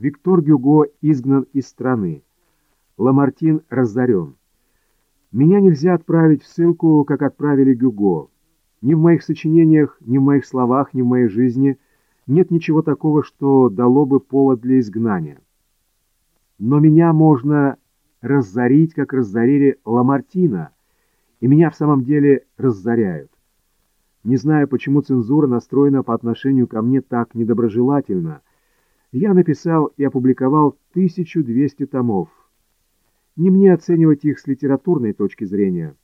Виктор Гюго изгнан из страны. Ламартин разорен. Меня нельзя отправить в ссылку, как отправили Гюго. Ни в моих сочинениях, ни в моих словах, ни в моей жизни нет ничего такого, что дало бы повод для изгнания. Но меня можно разорить, как разорили Ламартина, и меня в самом деле разоряют. Не знаю, почему цензура настроена по отношению ко мне так недоброжелательно. Я написал и опубликовал 1200 томов. Не мне оценивать их с литературной точки зрения.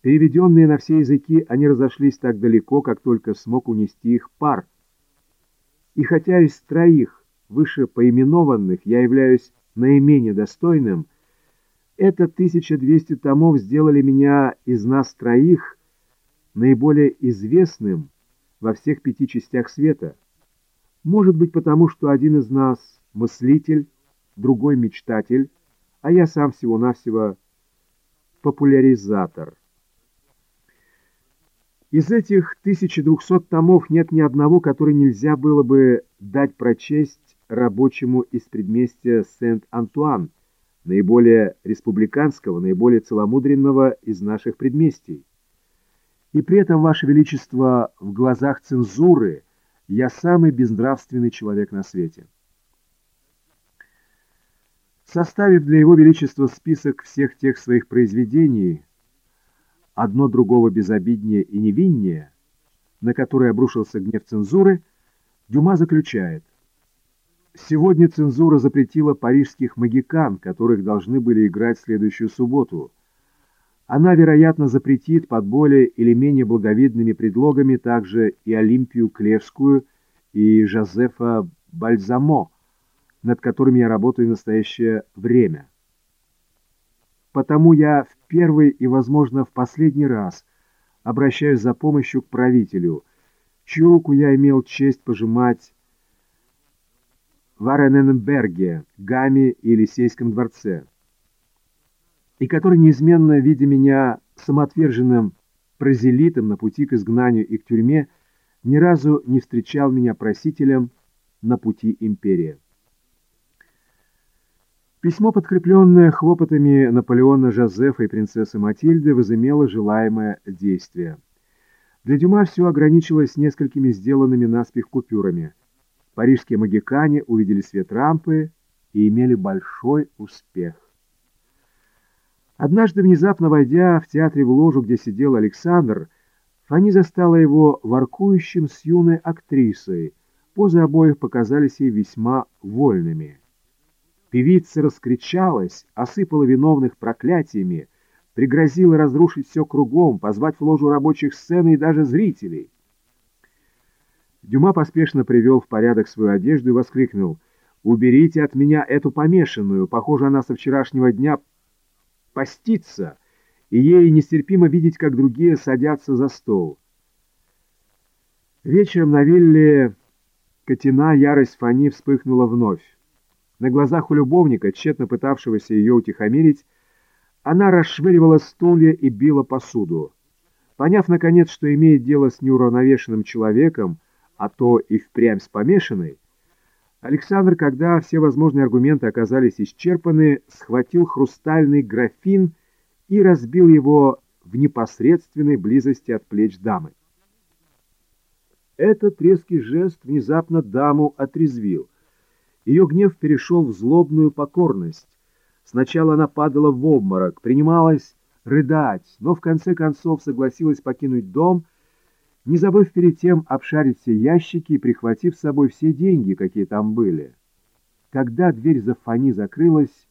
Переведенные на все языки, они разошлись так далеко, как только смог унести их пар. И хотя из троих выше поименованных я являюсь наименее достойным, это 1200 томов сделали меня из нас троих наиболее известным во всех пяти частях света. Может быть, потому что один из нас — мыслитель, другой — мечтатель, а я сам всего-навсего популяризатор. Из этих 1200 томов нет ни одного, который нельзя было бы дать прочесть рабочему из предместья Сент-Антуан, наиболее республиканского, наиболее целомудренного из наших предместий. И при этом, Ваше Величество, в глазах цензуры я самый безнравственный человек на свете. Составив для Его Величества список всех тех своих произведений, одно другого безобиднее и невиннее, на которые обрушился гнев цензуры, Дюма заключает, «Сегодня цензура запретила парижских магикан, которых должны были играть следующую субботу. Она, вероятно, запретит под более или менее благовидными предлогами также и Олимпию Клевскую, и Жозефа Бальзамо, над которыми я работаю в настоящее время. Потому я в первый и, возможно, в последний раз обращаюсь за помощью к правителю, чью руку я имел честь пожимать в Арененберге, Гаме и Елисейском дворце, и который неизменно, видя меня самоотверженным прозелитом на пути к изгнанию и к тюрьме, ни разу не встречал меня просителем на пути империи. Письмо, подкрепленное хлопотами Наполеона Жозефа и принцессы Матильды, возымело желаемое действие. Для Дюма все ограничилось несколькими сделанными наспех купюрами. Парижские магикане увидели свет рампы и имели большой успех. Однажды, внезапно войдя в театре в ложу, где сидел Александр, Фани застала его воркующим с юной актрисой. Позы обоих показались ей весьма вольными. Певица раскричалась, осыпала виновных проклятиями, пригрозила разрушить все кругом, позвать в ложу рабочих сцены и даже зрителей. Дюма поспешно привел в порядок свою одежду и воскликнул «Уберите от меня эту помешанную, похоже, она со вчерашнего дня постится, и ей нестерпимо видеть, как другие садятся за стол». Вечером на вилле Катина ярость Фани вспыхнула вновь. На глазах у любовника, тщетно пытавшегося ее утихомирить, она расшвыривала стулья и била посуду. Поняв, наконец, что имеет дело с неуравновешенным человеком, а то и впрямь с помешанной, Александр, когда все возможные аргументы оказались исчерпаны, схватил хрустальный графин и разбил его в непосредственной близости от плеч дамы. Этот резкий жест внезапно даму отрезвил — ее гнев перешел в злобную покорность. Сначала она падала в обморок, принималась рыдать, но в конце концов согласилась покинуть дом, не забыв перед тем обшарить все ящики и прихватив с собой все деньги, какие там были. Когда дверь за Фани закрылась,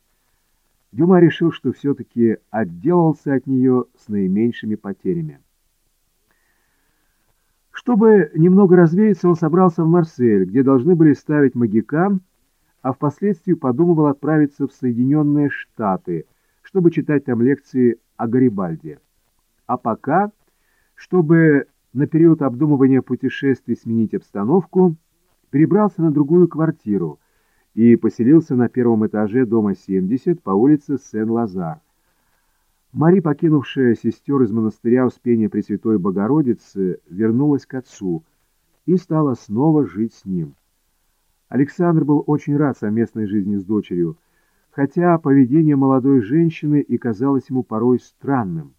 Дюма решил, что все-таки отделался от нее с наименьшими потерями. Чтобы немного развеяться, он собрался в Марсель, где должны были ставить магикан, а впоследствии подумывал отправиться в Соединенные Штаты, чтобы читать там лекции о Гарибальде. А пока, чтобы на период обдумывания путешествий сменить обстановку, перебрался на другую квартиру и поселился на первом этаже дома 70 по улице Сен-Лазар. Мари, покинувшая сестер из монастыря Успения Пресвятой Богородицы, вернулась к отцу и стала снова жить с ним. Александр был очень рад совместной жизни с дочерью, хотя поведение молодой женщины и казалось ему порой странным.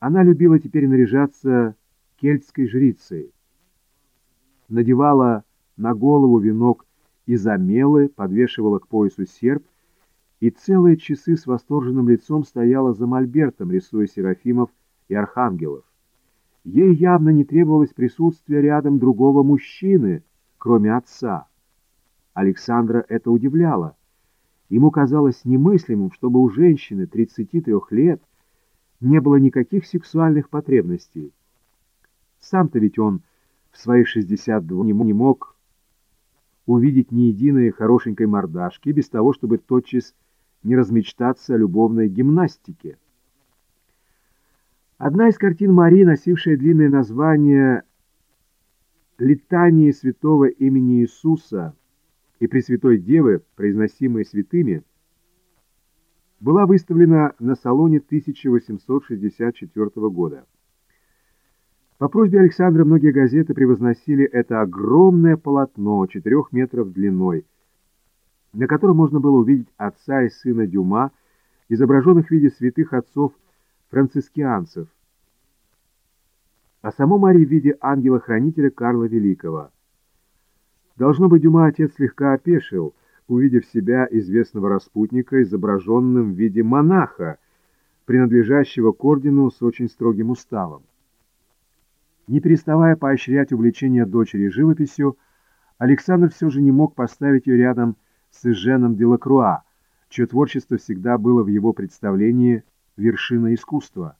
Она любила теперь наряжаться кельтской жрицей, надевала на голову венок из амелы, подвешивала к поясу серп и целые часы с восторженным лицом стояла за мольбертом, рисуя серафимов и архангелов. Ей явно не требовалось присутствия рядом другого мужчины, кроме отца. Александра это удивляло. Ему казалось немыслимым, чтобы у женщины 33 лет не было никаких сексуальных потребностей. Сам-то ведь он в свои 62 не мог увидеть ни единой хорошенькой мордашки, без того, чтобы тотчас не размечтаться о любовной гимнастике. Одна из картин Марии, носившая длинное название «Летание святого имени Иисуса» и Пресвятой Девы, произносимые святыми, была выставлена на салоне 1864 года. По просьбе Александра многие газеты превозносили это огромное полотно, 4 метров длиной, на котором можно было увидеть отца и сына Дюма, изображенных в виде святых отцов францискианцев, а саму Марии в виде ангела-хранителя Карла Великого. Должно быть, Дюма отец слегка опешил, увидев себя, известного распутника, изображенным в виде монаха, принадлежащего к ордену с очень строгим уставом. Не переставая поощрять увлечение дочери живописью, Александр все же не мог поставить ее рядом с Эженом Делакруа, чье творчество всегда было в его представлении вершиной искусства.